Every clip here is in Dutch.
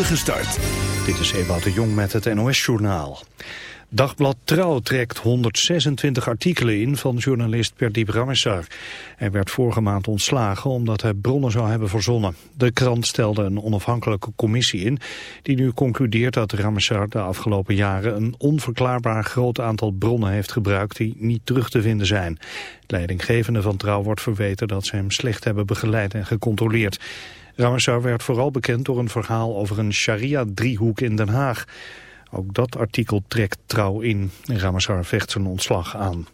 Dit is Ewout de Jong met het NOS-journaal. Dagblad Trouw trekt 126 artikelen in van journalist Perdip Ramessar. Hij werd vorige maand ontslagen omdat hij bronnen zou hebben verzonnen. De krant stelde een onafhankelijke commissie in... die nu concludeert dat Ramessar de afgelopen jaren... een onverklaarbaar groot aantal bronnen heeft gebruikt die niet terug te vinden zijn. Het leidinggevende van Trouw wordt verweten dat ze hem slecht hebben begeleid en gecontroleerd. Ramessar werd vooral bekend door een verhaal over een sharia-driehoek in Den Haag... Ook dat artikel trekt trouw in. Ramazar vecht zijn ontslag aan.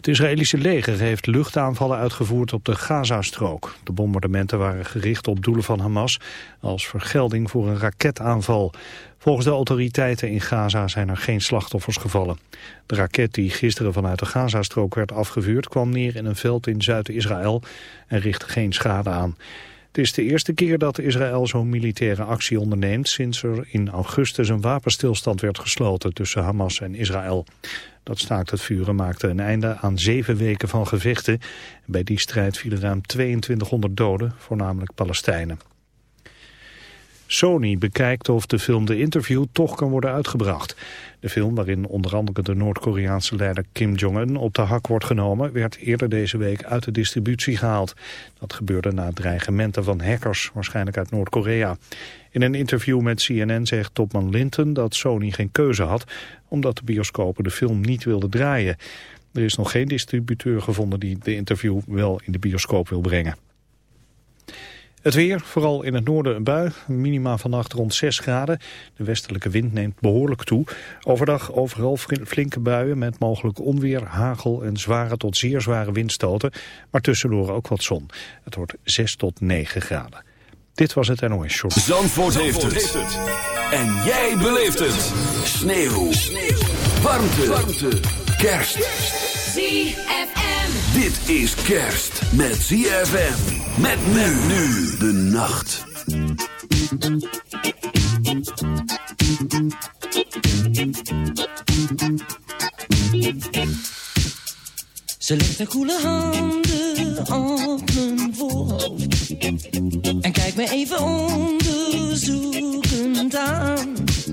Het Israëlische leger heeft luchtaanvallen uitgevoerd op de Gazastrook. De bombardementen waren gericht op doelen van Hamas als vergelding voor een raketaanval. Volgens de autoriteiten in Gaza zijn er geen slachtoffers gevallen. De raket die gisteren vanuit de Gazastrook werd afgevuurd kwam neer in een veld in Zuid-Israël en richtte geen schade aan. Het is de eerste keer dat Israël zo'n militaire actie onderneemt sinds er in augustus een wapenstilstand werd gesloten tussen Hamas en Israël. Dat staakt het vuren maakte een einde aan zeven weken van gevechten. Bij die strijd vielen ruim 2200 doden, voornamelijk Palestijnen. Sony bekijkt of de film The Interview toch kan worden uitgebracht. De film, waarin onder andere de Noord-Koreaanse leider Kim Jong-un op de hak wordt genomen, werd eerder deze week uit de distributie gehaald. Dat gebeurde na dreigementen van hackers, waarschijnlijk uit Noord-Korea. In een interview met CNN zegt topman Linton dat Sony geen keuze had, omdat de bioscopen de film niet wilden draaien. Er is nog geen distributeur gevonden die de interview wel in de bioscoop wil brengen. Het weer, vooral in het noorden een bui. Minima vannacht rond 6 graden. De westelijke wind neemt behoorlijk toe. Overdag overal flinke buien met mogelijk onweer, hagel en zware tot zeer zware windstoten. Maar tussendoor ook wat zon. Het wordt 6 tot 9 graden. Dit was het NOS Short. Zandvoort, heeft, het. En jij beleeft het. Sneeuw. Sneeuw. Warmte. Warmte. Kerst. ZFM. Dit is kerst met ZFM. Met men nu de nacht. Ze legt haar koele handen op mijn voorhoofd En kijkt me even onderzoekend aan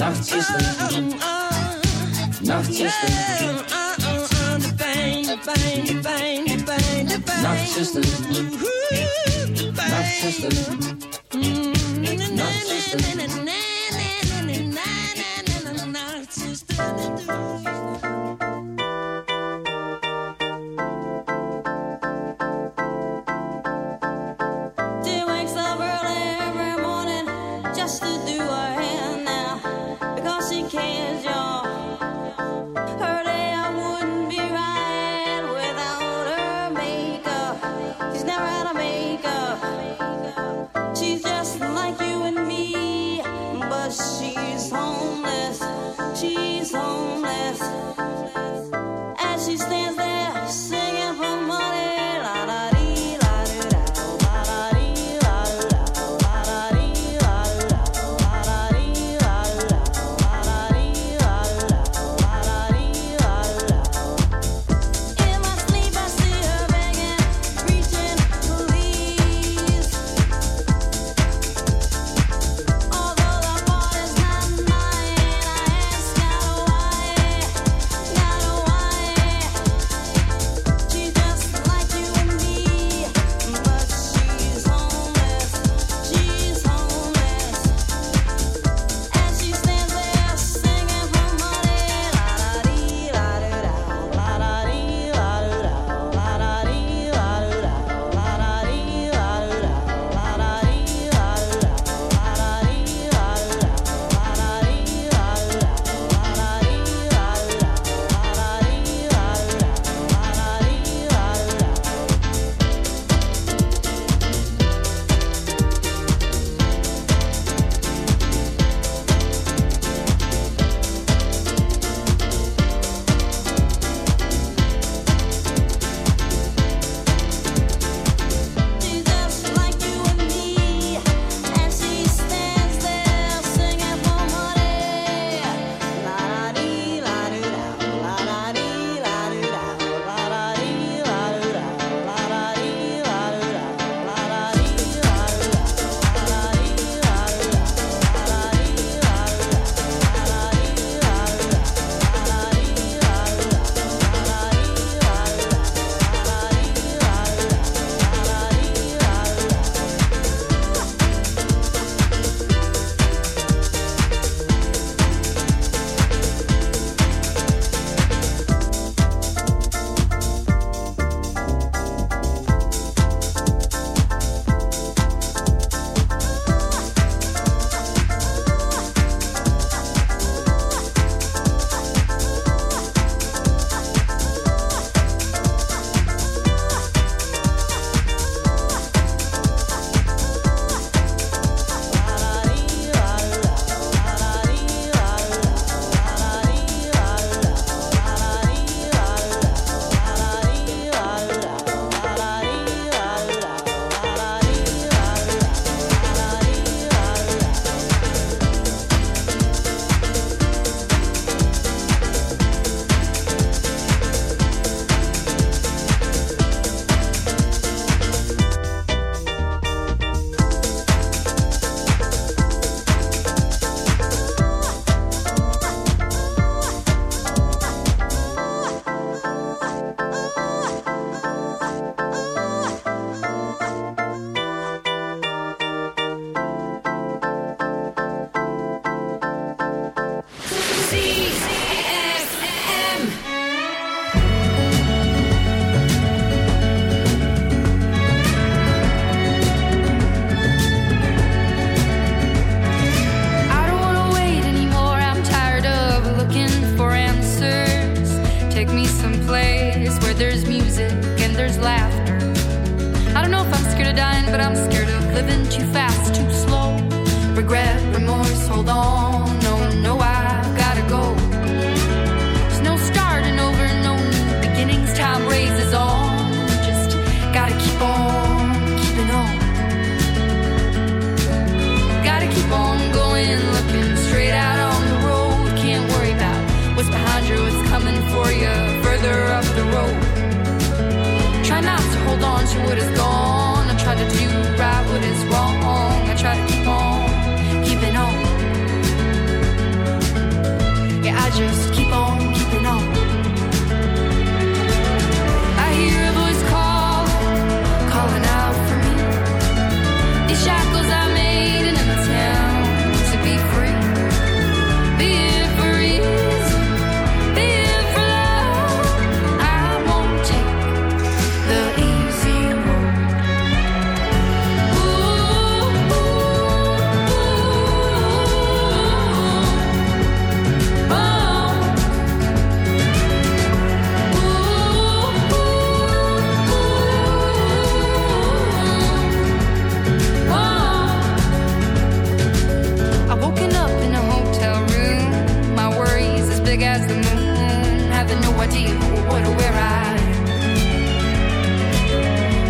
Nachtzuster. Nachtzuster. De. Nachtzuster. Nachtzuster. Nachtzuster.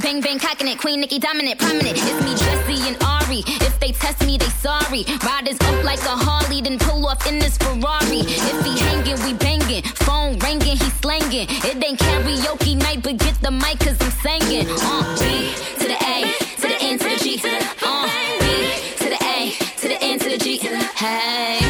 bang bang cocking it. Queen Nikki dominant, prominent. It's me, Jesse and Ari. If they test me, they sorry. Riders up like a Harley, then pull off in this Ferrari. If he hanging, we banging. Phone ringing, he slanging. It ain't karaoke night, but get the mic cause I'm singing. Uh, B to the A, to the N to the G. Uh, uh B to the A, to the N to the G. Hey.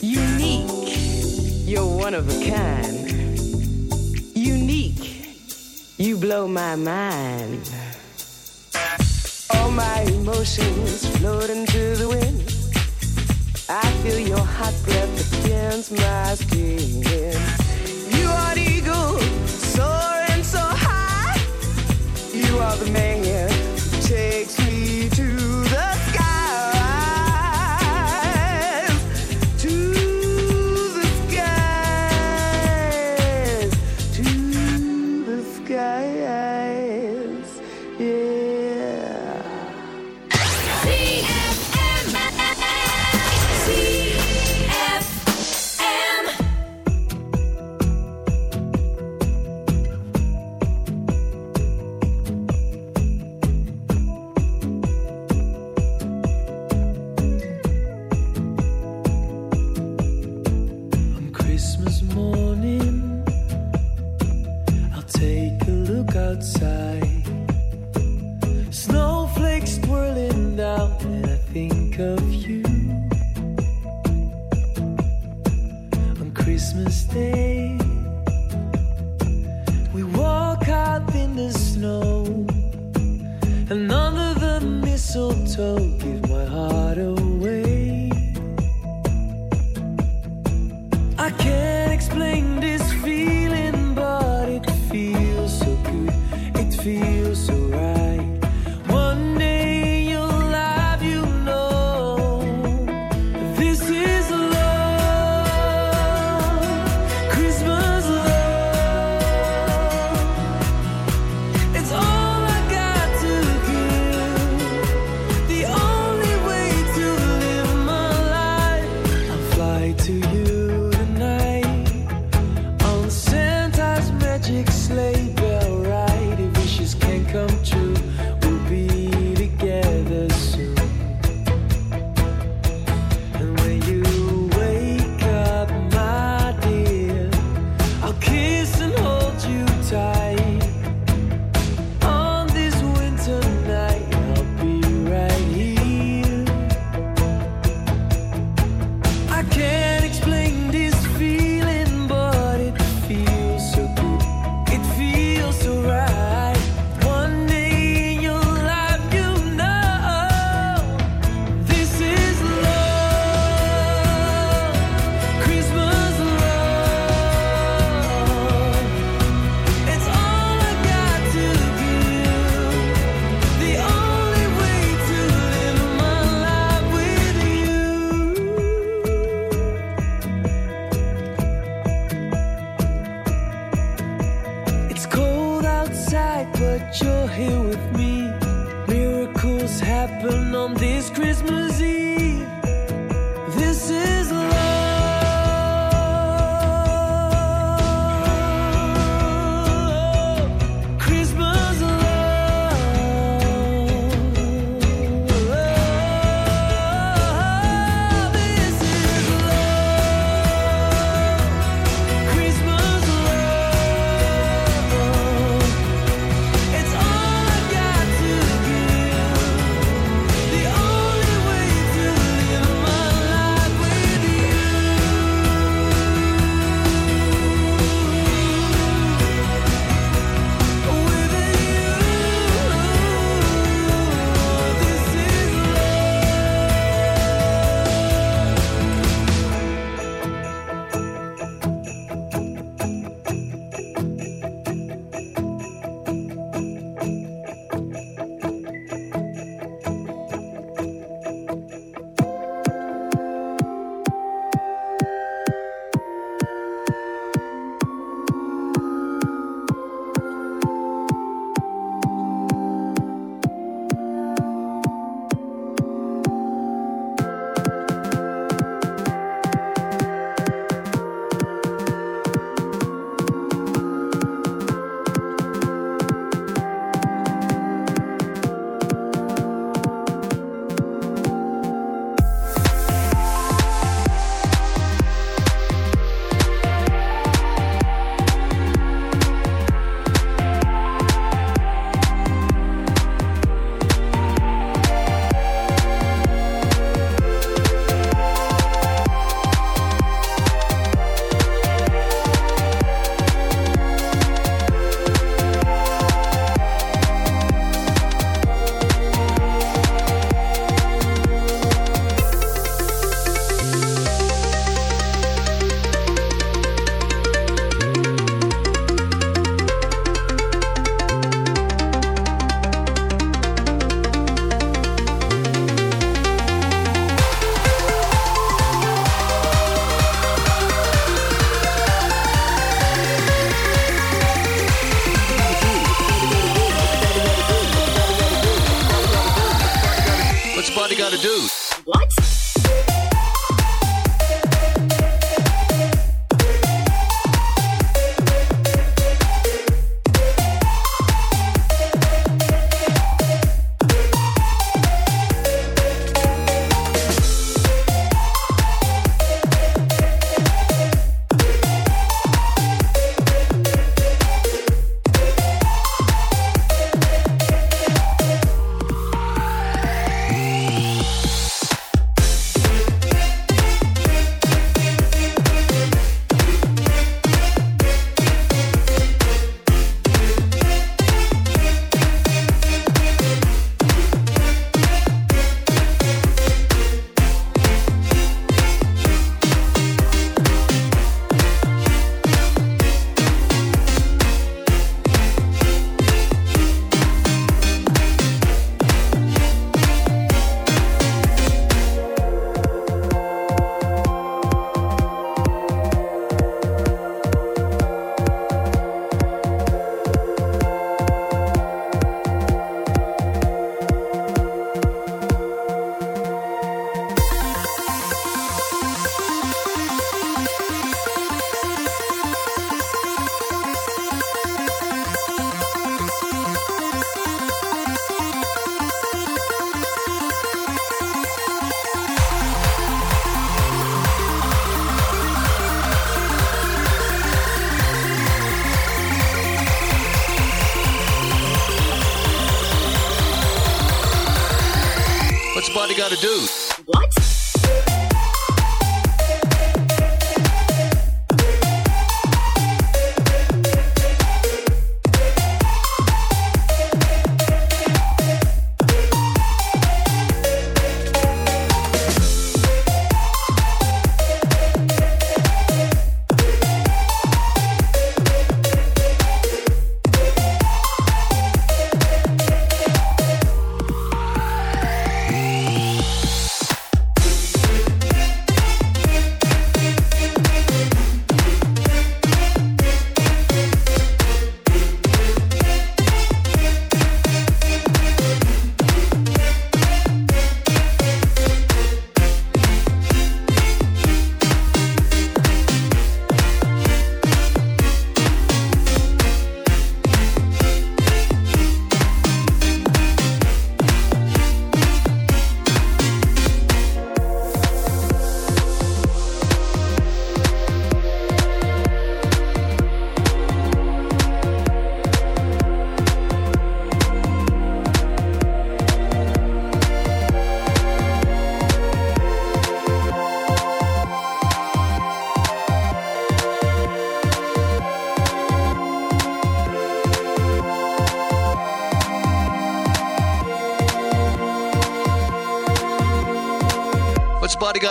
Unique, you're one of a kind. Unique, you blow my mind. All my emotions floating to the wind. I feel your hot breath against my skin.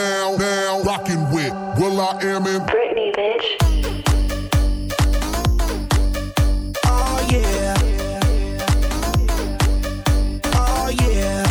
now, now rocking with Will I Am in Britney, bitch. Oh yeah. Oh yeah.